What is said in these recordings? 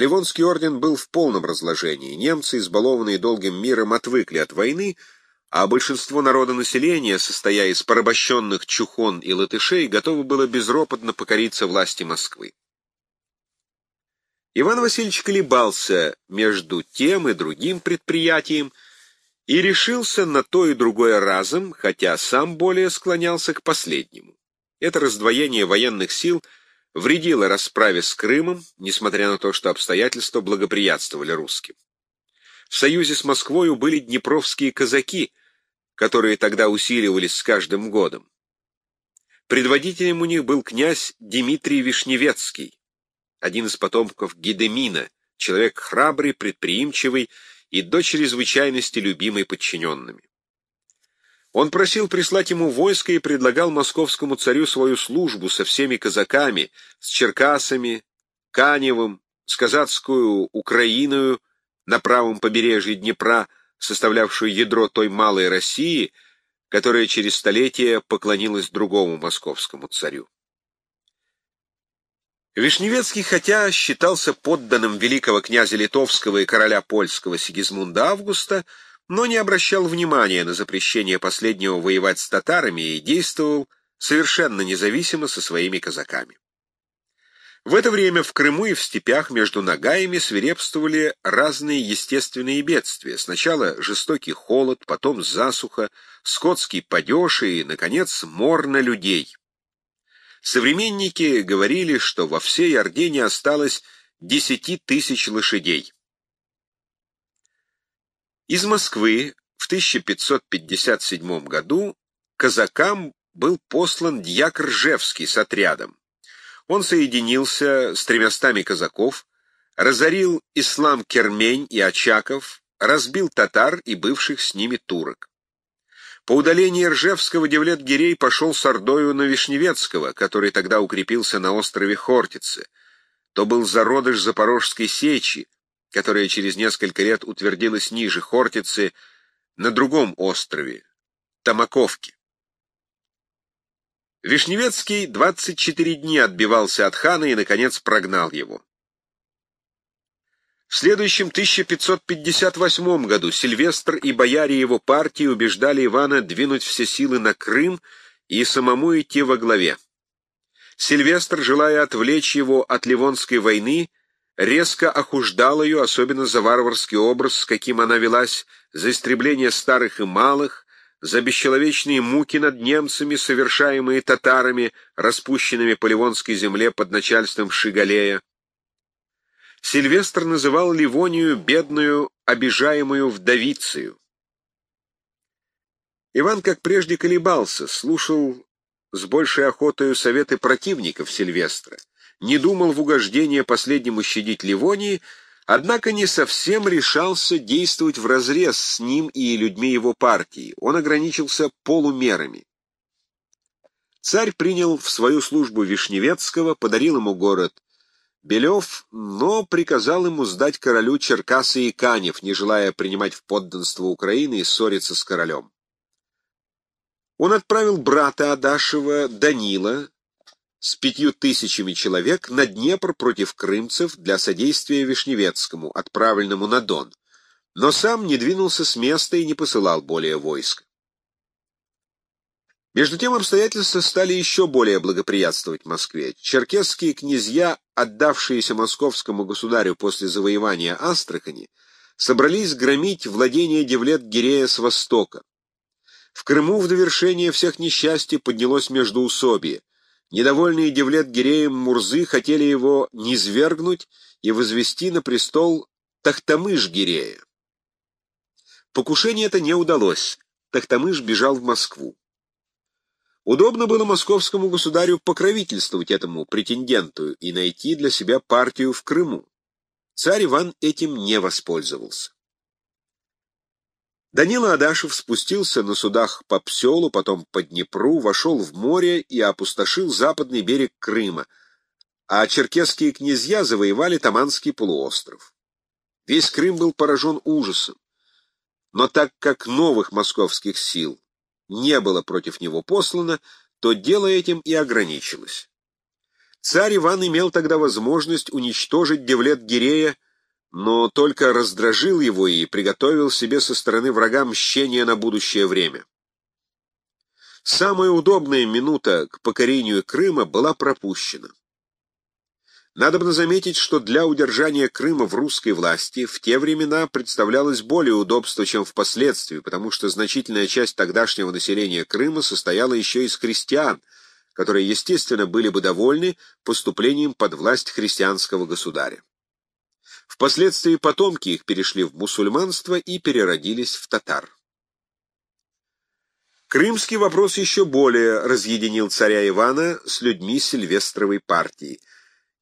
Ливонский орден был в полном разложении. Немцы, избалованные долгим миром, отвыкли от войны, а большинство народонаселения, состоя из порабощенных чухон и латышей, готово было безропотно покориться власти Москвы. Иван Васильевич колебался между тем и другим предприятием и решился на то и другое разом, хотя сам более склонялся к последнему. Это раздвоение военных сил вредило расправе с Крымом, несмотря на то, что обстоятельства благоприятствовали русским. В союзе с Москвою были днепровские казаки, которые тогда усиливались с каждым годом. Предводителем у них был князь Дмитрий Вишневецкий, один из потомков Гедемина, человек храбрый, предприимчивый и до чрезвычайности любимый подчиненными. Он просил прислать ему войско и предлагал московскому царю свою службу со всеми казаками, с черкасами, Каневым, с казацкую Украиною на правом побережье Днепра, составлявшую ядро той малой России, которая через столетия поклонилась другому московскому царю. Вишневецкий, хотя считался подданным великого князя Литовского и короля польского Сигизмунда Августа, но не обращал внимания на запрещение последнего воевать с татарами и действовал совершенно независимо со своими казаками. В это время в Крыму и в степях между Нагаями свирепствовали разные естественные бедствия. Сначала жестокий холод, потом засуха, скотский падеж и, наконец, мор на людей. Современники говорили, что во всей Орде не осталось десяти тысяч лошадей. Из Москвы в 1557 году казакам был послан дьяк Ржевский с отрядом. Он соединился с тремястами казаков, разорил ислам Кермень и Очаков, разбил татар и бывших с ними турок. По удалении Ржевского Девлет-Гирей пошел с Ордою на Вишневецкого, который тогда укрепился на острове Хортице. То был зародыш Запорожской сечи, которая через несколько лет утвердилась ниже Хортицы на другом острове, Тамаковке. Вишневецкий 24 дни отбивался от хана и, наконец, прогнал его. В следующем 1558 году Сильвестр и бояре его партии убеждали Ивана двинуть все силы на Крым и самому идти во главе. Сильвестр, желая отвлечь его от Ливонской войны, резко охуждал ее, особенно за варварский образ, с каким она велась, за истребление старых и малых, за бесчеловечные муки над немцами, совершаемые татарами, распущенными по Ливонской земле под начальством Шигалея. Сильвестр называл Ливонию бедную, обижаемую вдовицею. Иван, как прежде, колебался, слушал с большей охотою советы противников Сильвестра, не думал в угождение последнему щадить Ливонии, Однако не совсем решался действовать вразрез с ним и людьми его партии. Он ограничился полумерами. Царь принял в свою службу Вишневецкого, подарил ему город Белев, но приказал ему сдать королю Черкасы и Канев, не желая принимать в подданство Украины и ссориться с королем. Он отправил брата Адашева Данила с пятью тысячами человек на Днепр против крымцев для содействия Вишневецкому, отправленному на Дон, но сам не двинулся с места и не посылал более войск. Между тем обстоятельства стали еще более благоприятствовать Москве. Черкесские князья, отдавшиеся московскому государю после завоевания Астрахани, собрались громить владение Девлет-Гирея с востока. В Крыму в довершение всех несчастий поднялось междоусобие. Недовольные Девлет-Гиреем Мурзы хотели его низвергнуть и возвести на престол Тахтамыш-Гирея. Покушение это не удалось. Тахтамыш бежал в Москву. Удобно было московскому государю покровительствовать этому претенденту и найти для себя партию в Крыму. Царь Иван этим не воспользовался. Данила Адашев спустился на судах по Пселу, потом по Днепру, вошел в море и опустошил западный берег Крыма, а черкесские князья завоевали Таманский полуостров. Весь Крым был поражен ужасом, но так как новых московских сил не было против него послано, то дело этим и ограничилось. Царь Иван имел тогда возможность уничтожить Девлет-Гирея, но только раздражил его и приготовил себе со стороны врага мщение на будущее время. Самая удобная минута к покорению Крыма была пропущена. Надо заметить, что для удержания Крыма в русской власти в те времена представлялось более удобство, чем впоследствии, потому что значительная часть тогдашнего населения Крыма состояла еще из христиан, которые, естественно, были бы довольны поступлением под власть христианского государя. Впоследствии потомки их перешли в мусульманство и переродились в татар. Крымский вопрос еще более разъединил царя Ивана с людьми Сильвестровой партии –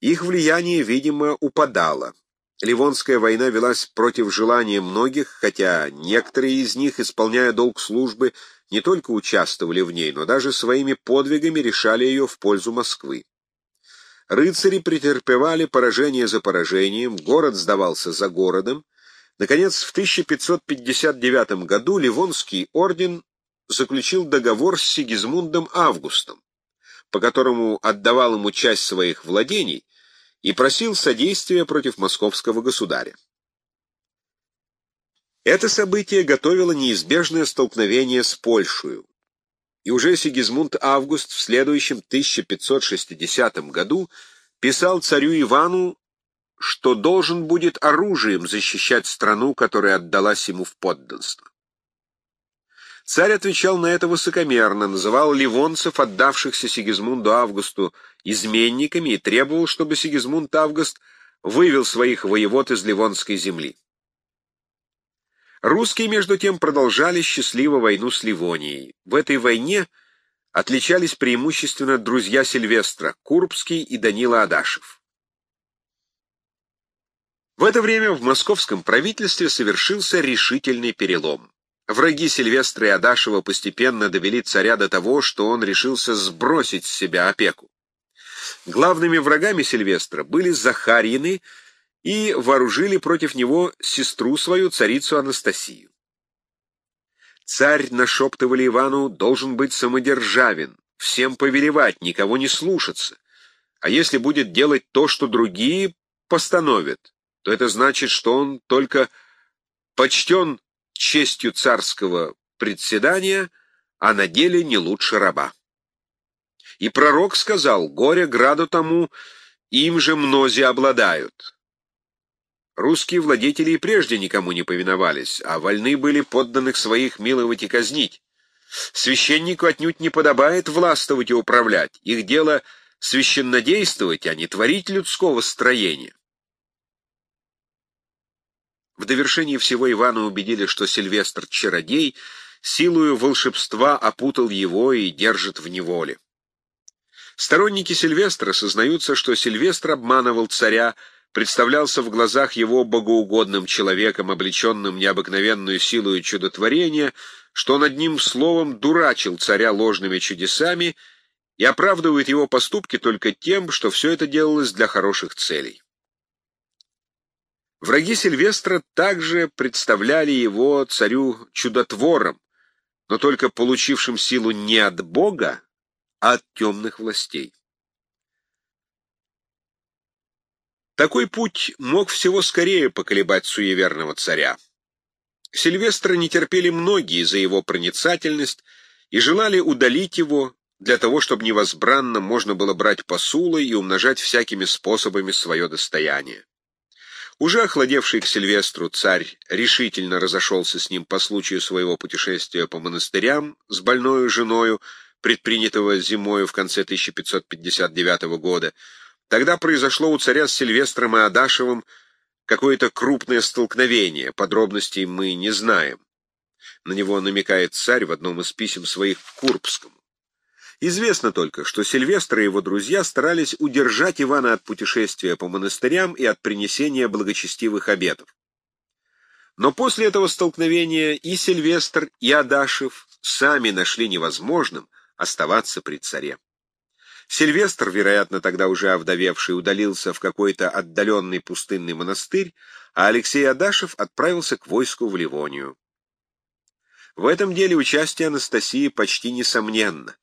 их влияние, видимо, упадало. Ливонская война велась против желания многих, хотя некоторые из них, исполняя долг службы, не только участвовали в ней, но даже своими подвигами решали ее в пользу Москвы. Рыцари претерпевали поражение за поражением, город сдавался за городом. Наконец, в 1559 году Ливонский орден заключил договор с Сигизмундом Августом, по которому отдавал ему часть своих владений и просил содействия против московского государя. Это событие готовило неизбежное столкновение с Польшей, и уже Сигизмунд Август в следующем 1560 году писал царю Ивану, что должен будет оружием защищать страну, которая отдалась ему в подданство. Царь отвечал на это высокомерно, называл ливонцев, отдавшихся Сигизмунду Августу, изменниками и требовал, чтобы Сигизмунд Август вывел своих воевод из ливонской земли. Русские, между тем, продолжали счастливо войну с Ливонией. В этой войне отличались преимущественно друзья Сильвестра, Курбский и Данила Адашев. В это время в московском правительстве совершился решительный перелом. Враги Сильвестра и Адашева постепенно довели царя до того, что он решился сбросить с себя опеку. Главными врагами Сильвестра были Захарьины и вооружили против него сестру свою, царицу Анастасию. Царь, нашептывали Ивану, должен быть самодержавен, всем повелевать, никого не слушаться. А если будет делать то, что другие постановят, то это значит, что он только почтен честью царского председания, а на деле не лучше раба. И пророк сказал, горе граду тому, им же мнози обладают. Русские владетели и прежде никому не повиновались, а вольны были подданных своих миловать и казнить. Священнику отнюдь не подобает властвовать и управлять, их дело священнодействовать, а не творить людского строения. В довершении всего Ивана убедили, что Сильвестр — чародей, силою волшебства опутал его и держит в неволе. Сторонники Сильвестра сознаются, что Сильвестр обманывал царя, представлялся в глазах его богоугодным человеком, облеченным необыкновенную силою чудотворения, что он одним словом дурачил царя ложными чудесами и оправдывает его поступки только тем, что все это делалось для хороших целей. Враги Сильвестра также представляли его царю чудотвором, но только получившим силу не от Бога, а от темных властей. Такой путь мог всего скорее поколебать суеверного царя. Сильвестра не терпели многие за его проницательность и желали удалить его для того, чтобы невозбранно можно было брать посулы и умножать всякими способами свое достояние. Уже охладевший к Сильвестру царь решительно разошелся с ним по случаю своего путешествия по монастырям с больною женою, предпринятого зимою в конце 1559 года. Тогда произошло у царя с Сильвестром и Адашевым какое-то крупное столкновение, подробностей мы не знаем. На него намекает царь в одном из писем своих к Курбскому. Известно только, что Сильвестр и его друзья старались удержать Ивана от путешествия по монастырям и от принесения благочестивых обетов. Но после этого столкновения и Сильвестр, и Адашев сами нашли невозможным оставаться при царе. Сильвестр, вероятно, тогда уже овдовевший, удалился в какой-то отдаленный пустынный монастырь, а Алексей Адашев отправился к войску в Ливонию. В этом деле участие Анастасии почти несомненно.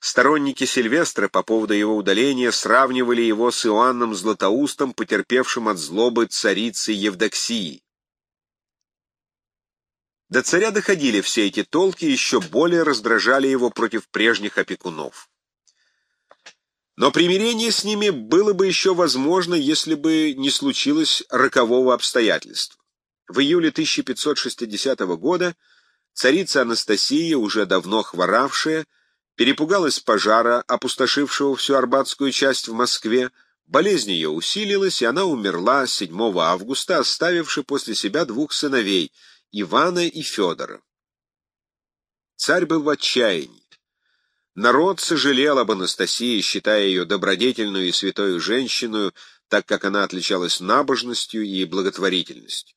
Сторонники Сильвестра по поводу его удаления сравнивали его с Иоанном Златоустом, потерпевшим от злобы царицы Евдоксии. До царя доходили все эти толки еще более раздражали его против прежних опекунов. Но примирение с ними было бы еще возможно, если бы не случилось рокового обстоятельства. В июле 1560 года царица Анастасия, уже давно хворавшая, перепугалась пожара, опустошившего всю арбатскую часть в Москве, болезнь ее усилилась, и она умерла 7 августа, оставивши после себя двух сыновей — Ивана и Федора. Царь был в отчаянии. Народ сожалел об Анастасии, считая ее добродетельную и святою женщину, так как она отличалась набожностью и благотворительностью.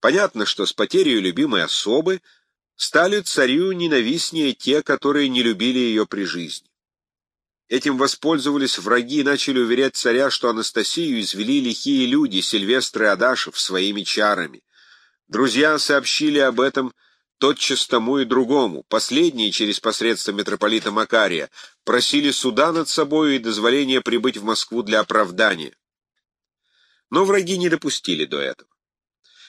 Понятно, что с потерей любимой особы стали царю ненавистнее те, которые не любили ее при жизни. Этим воспользовались враги и начали уверять царя, что Анастасию извели лихие люди, Сильвестр и Адашев, своими чарами. Друзья сообщили об этом тотчас тому и другому. Последние, через посредство митрополита Макария, просили суда над собой и дозволения прибыть в Москву для оправдания. Но враги не допустили до этого.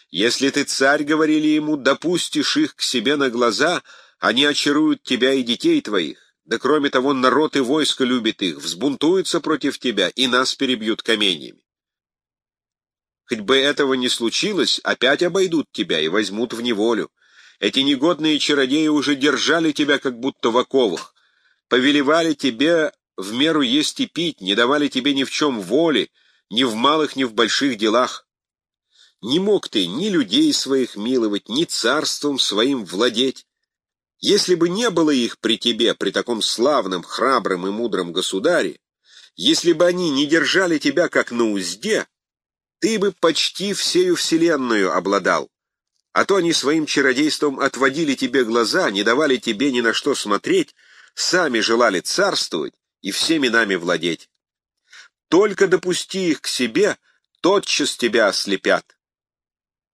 «Если ты, царь, — говорили ему, — допустишь их к себе на глаза, они очаруют тебя и детей твоих. Да кроме того, народ и войско любит их, взбунтуются против тебя и нас перебьют каменьями. Хоть бы этого не случилось, опять обойдут тебя и возьмут в неволю. Эти негодные чародеи уже держали тебя как будто в оковах, повелевали тебе в меру есть и пить, не давали тебе ни в чем воли, ни в малых, ни в больших делах. Не мог ты ни людей своих миловать, ни царством своим владеть. Если бы не было их при тебе, при таком славном, храбром и мудром государе, если бы они не держали тебя как на узде, ты бы почти всею вселенную обладал. А то они своим чародейством отводили тебе глаза, не давали тебе ни на что смотреть, сами желали царствовать и всеми нами владеть. Только допусти их к себе, тотчас тебя ослепят.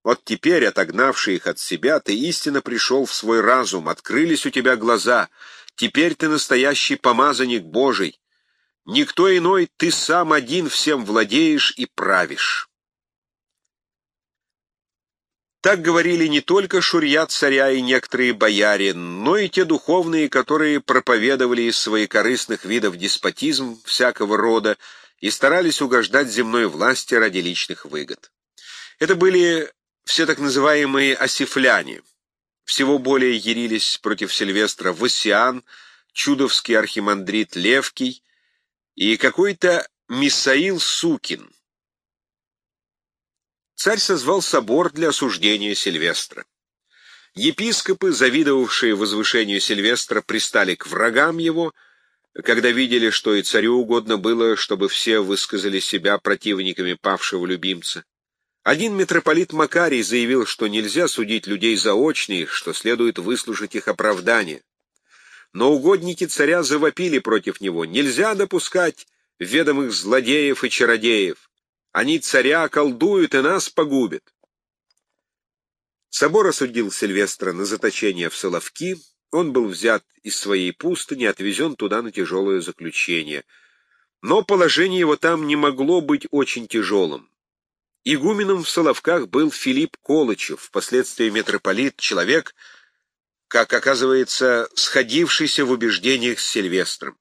Вот теперь, отогнавший их от себя, ты истинно пришел в свой разум, открылись у тебя глаза, теперь ты настоящий помазанник Божий. Никто иной, ты сам один всем владеешь и правишь. Так говорили не только шурья царя и некоторые бояре, но и те духовные, которые проповедовали из своих корыстных видов деспотизм всякого рода и старались угождать земной власти ради личных выгод. Это были все так называемые осифляне. Всего более ярились против Сильвестра Васиан, чудовский архимандрит Левкий и какой-то Мисаил Сукин — царь созвал собор для осуждения Сильвестра. Епископы, завидовавшие возвышению Сильвестра, пристали к врагам его, когда видели, что и царю угодно было, чтобы все высказали себя противниками павшего любимца. Один митрополит Макарий заявил, что нельзя судить людей заочно, что следует выслушать их оправдание. Но угодники царя завопили против него. Нельзя допускать ведомых злодеев и чародеев. Они царя колдуют и нас погубят. Собор осудил Сильвестра на заточение в Соловки, он был взят из своей пустыни, отвезен туда на тяжелое заключение. Но положение его там не могло быть очень тяжелым. Игуменом в Соловках был Филипп Колычев, впоследствии митрополит, человек, как оказывается, сходившийся в убеждениях с Сильвестром.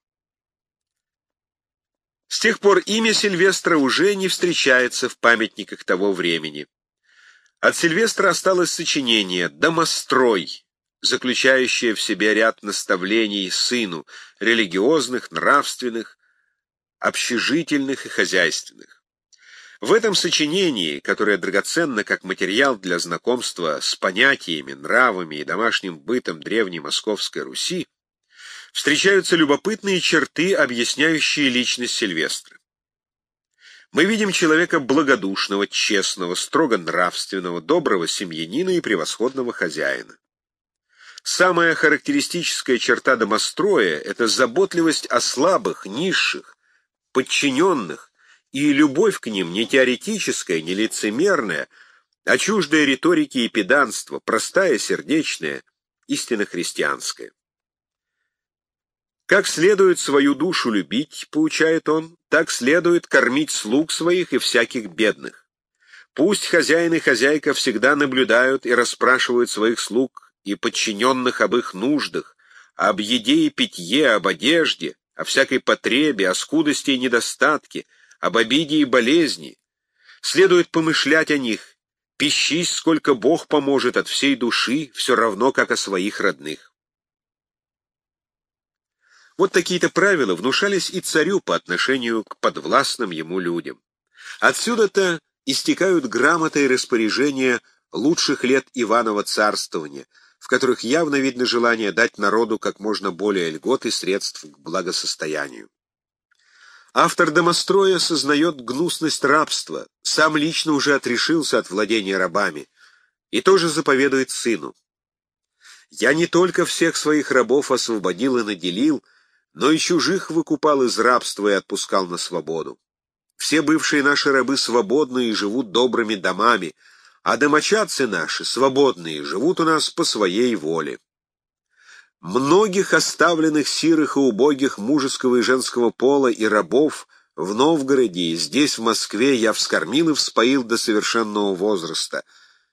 С тех пор имя Сильвестра уже не встречается в памятниках того времени. От Сильвестра осталось сочинение «Домострой», заключающее в себе ряд наставлений сыну, религиозных, нравственных, общежительных и хозяйственных. В этом сочинении, которое драгоценно как материал для знакомства с понятиями, нравами и домашним бытом древней Московской Руси, встречаются любопытные черты, объясняющие личность Сильвестра. Мы видим человека благодушного, честного, строго нравственного, доброго семьянина и превосходного хозяина. Самая характеристическая черта домостроя — это заботливость о слабых, низших, подчиненных, и любовь к ним не теоретическая, не лицемерная, а чуждая риторики и педанства, простая, сердечная, истинно христианская. Как следует свою душу любить, поучает он, так следует кормить слуг своих и всяких бедных. Пусть хозяин и хозяйка всегда наблюдают и расспрашивают своих слуг и подчиненных об их нуждах, об еде и питье, об одежде, о всякой потребе, о скудости и недостатке, об обиде и болезни. Следует помышлять о них, пищись, сколько Бог поможет от всей души, все равно, как о своих родных. Вот такие-то правила внушались и царю по отношению к подвластным ему людям. Отсюда-то истекают грамоты и распоряжения лучших лет Иванова царствования, в которых явно видно желание дать народу как можно более льгот и средств к благосостоянию. Автор домостроя сознает гнусность рабства, сам лично уже отрешился от владения рабами, и тоже заповедует сыну. «Я не только всех своих рабов освободил и наделил, но и чужих выкупал из рабства и отпускал на свободу. Все бывшие наши рабы свободны и живут добрыми домами, а домочадцы наши, свободные, живут у нас по своей воле. Многих оставленных сирых и убогих мужеского и женского пола и рабов в Новгороде и здесь, в Москве, я вскормил и вспоил до совершенного возраста,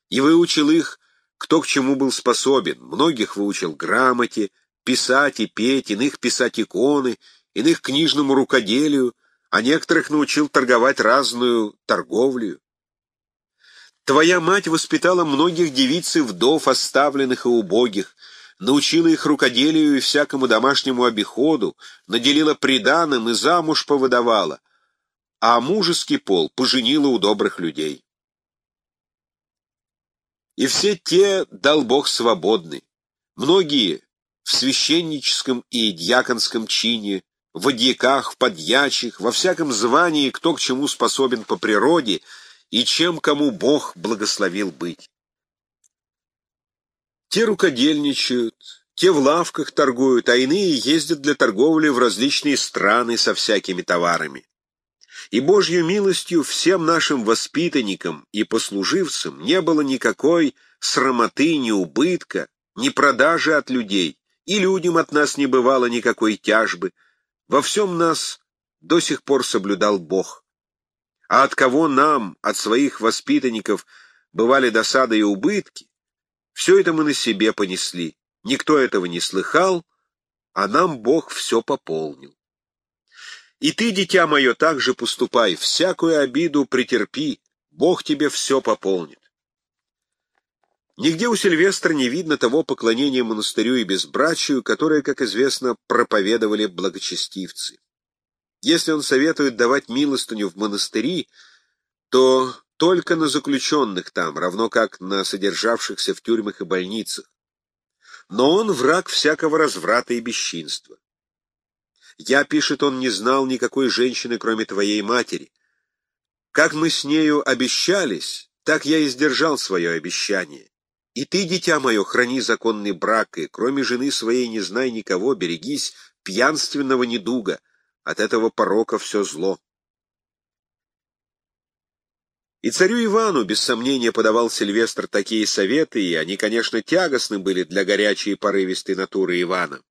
и выучил их, кто к чему был способен, многих выучил грамоте, писать и петь, иных писать иконы, иных книжному рукоделию, а некоторых научил торговать разную торговлю. Твоя мать воспитала многих девиц и вдов, оставленных и убогих, научила их рукоделию и всякому домашнему обиходу, наделила приданым и замуж повыдавала, а мужеский пол поженила у добрых людей. И все те, дал Бог, свободны. Многие в священническом и дьяконском чине, в одьяках, в подьячих, во всяком звании, кто к чему способен по природе и чем кому Бог благословил быть. Те рукодельничают, те в лавках торгуют, а иные ездят для торговли в различные страны со всякими товарами. И Божью милостью всем нашим воспитанникам и послуживцам не было никакой срамоты, ни убытка, ни продажи от людей, и людям от нас не бывало никакой тяжбы, во всем нас до сих пор соблюдал Бог. А от кого нам, от своих воспитанников, бывали досады и убытки, все это мы на себе понесли. Никто этого не слыхал, а нам Бог все пополнил. И ты, дитя мое, так же поступай, всякую обиду претерпи, Бог тебе все пополнит. Нигде у Сильвестра не видно того поклонения монастырю и безбрачию, которое, как известно, проповедовали благочестивцы. Если он советует давать милостыню в монастыри, то только на заключенных там, равно как на содержавшихся в тюрьмах и больницах. Но он враг всякого разврата и бесчинства. Я, пишет он, не знал никакой женщины, кроме твоей матери. Как мы с нею обещались, так я и сдержал свое обещание. И ты, дитя мое, храни законный брак, и кроме жены своей не знай никого, берегись пьянственного недуга, от этого порока все зло. И царю Ивану, без сомнения, подавал Сильвестр такие советы, и они, конечно, тягостны были для горячей и порывистой натуры Ивана.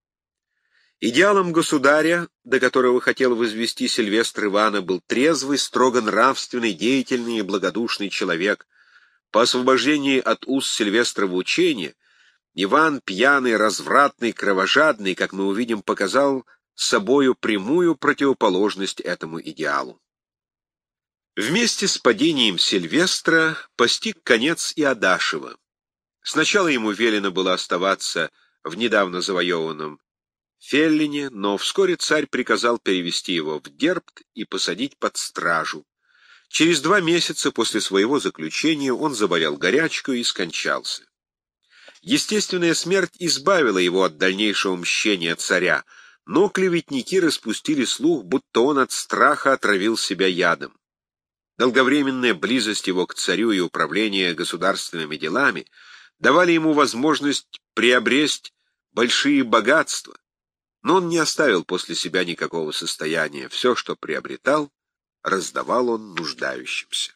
Идеалом государя, до которого хотел возвести Сильвестр Ивана, был трезвый, строго нравственный, деятельный и благодушный человек, по освобождении от уз Сильвестрова учения Иван, пьяный, развратный, кровожадный, как мы увидим, показал собою прямую противоположность этому идеалу. Вместе с падением Сильвестра постиг конец и Адашева. Сначала ему велено было оставаться в недавно завоеванном Феллине, но вскоре царь приказал перевести его в Дербт и посадить под стражу. Через два месяца после своего заключения он заболел горячкой и скончался. Естественная смерть избавила его от дальнейшего мщения царя, но клеветники распустили слух, будто он от страха отравил себя ядом. Долговременная близость его к царю и управление государственными делами давали ему возможность приобрести большие богатства, но он не оставил после себя никакого состояния. Все, что приобретал, раздавал он нуждающимся.